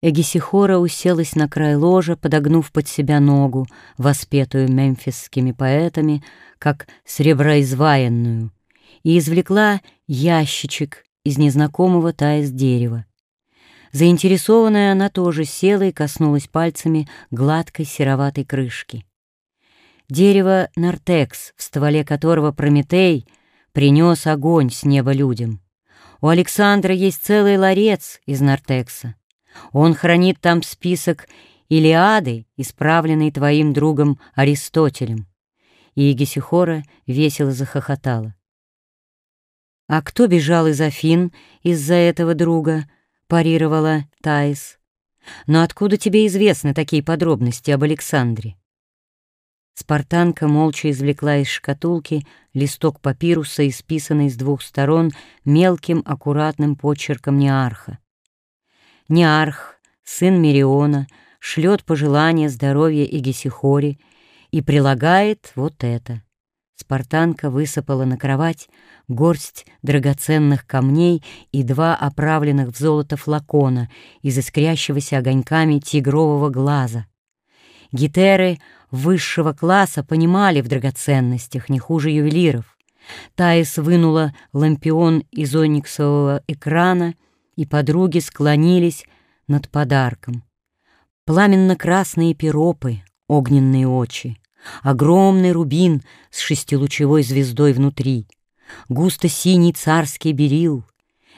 Эгисихора уселась на край ложа, подогнув под себя ногу, воспетую мемфисскими поэтами, как среброизваянную, и извлекла ящичек из незнакомого тая дерева. Заинтересованная она тоже села и коснулась пальцами гладкой сероватой крышки. Дерево нартекс, в стволе которого Прометей принес огонь с неба людям. У Александра есть целый ларец из нартекса. Он хранит там список Илиады, исправленный твоим другом Аристотелем. И Гесихора весело захохотала. «А кто бежал из Афин из-за этого друга?» — парировала Таис. «Но откуда тебе известны такие подробности об Александре?» Спартанка молча извлекла из шкатулки листок папируса, исписанный с двух сторон мелким аккуратным почерком Неарха. Неарх, сын Мериона, шлет пожелания здоровья Игесихоре и прилагает вот это. Спартанка высыпала на кровать горсть драгоценных камней и два оправленных в золото флакона из искрящегося огоньками тигрового глаза. Гитеры высшего класса понимали в драгоценностях не хуже ювелиров. Таис вынула лампион из ониксового экрана — и подруги склонились над подарком. Пламенно-красные пиропы, огненные очи, огромный рубин с шестилучевой звездой внутри, густо-синий царский берил,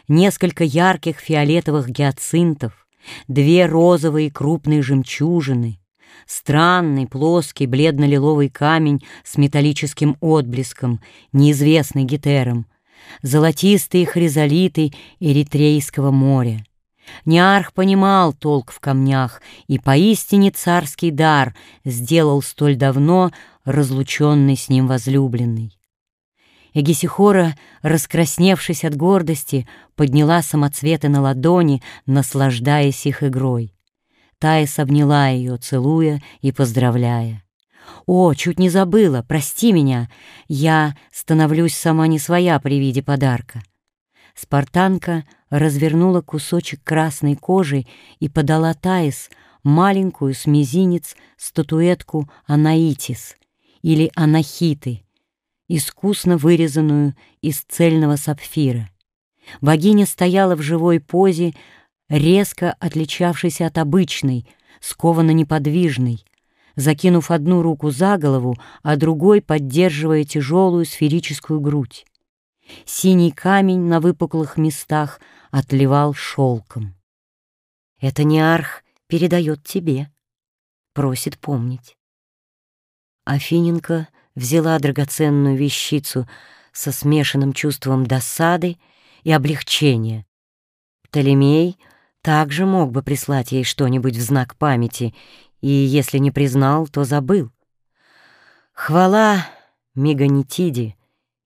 несколько ярких фиолетовых гиацинтов, две розовые крупные жемчужины, странный плоский бледно-лиловый камень с металлическим отблеском, неизвестный гетером, золотистые хризолиты Эритрейского моря. Неарх понимал толк в камнях, и поистине царский дар сделал столь давно разлученный с ним возлюбленный. Эгисихора, раскрасневшись от гордости, подняла самоцветы на ладони, наслаждаясь их игрой. Таис обняла ее, целуя и поздравляя. «О, чуть не забыла, прости меня. Я становлюсь сама не своя при виде подарка». Спартанка развернула кусочек красной кожи и подала Таис маленькую с мизинец статуэтку Анаитис или Анахиты, искусно вырезанную из цельного сапфира. Богиня стояла в живой позе, резко отличавшейся от обычной, скованно неподвижной, закинув одну руку за голову, а другой поддерживая тяжелую сферическую грудь. Синий камень на выпуклых местах отливал шелком. «Это не арх передает тебе», — просит помнить. Афиненко взяла драгоценную вещицу со смешанным чувством досады и облегчения. Птолемей также мог бы прислать ей что-нибудь в знак памяти и если не признал, то забыл. Хвала Меганитиде,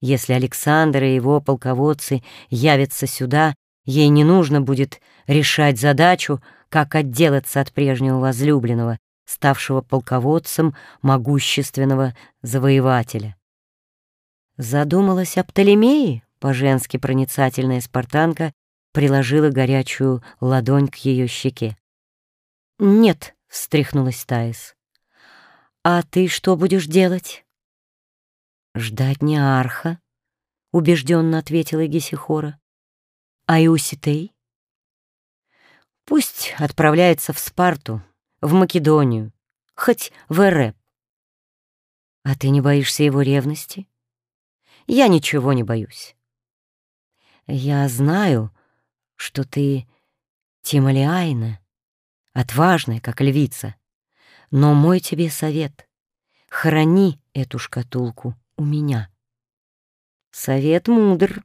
если Александр и его полководцы явятся сюда, ей не нужно будет решать задачу, как отделаться от прежнего возлюбленного, ставшего полководцем могущественного завоевателя. Задумалась о Птолемее, по-женски проницательная спартанка приложила горячую ладонь к ее щеке. «Нет», встряхнулась Таис. «А ты что будешь делать?» «Ждать не арха», — убежденно ответила Гесихора. «А Иуситей?» «Пусть отправляется в Спарту, в Македонию, хоть в Эреп». «А ты не боишься его ревности?» «Я ничего не боюсь». «Я знаю, что ты Тималиайна», отважная, как львица. Но мой тебе совет — храни эту шкатулку у меня. Совет мудр,